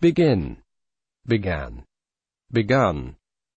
begin, began, begun,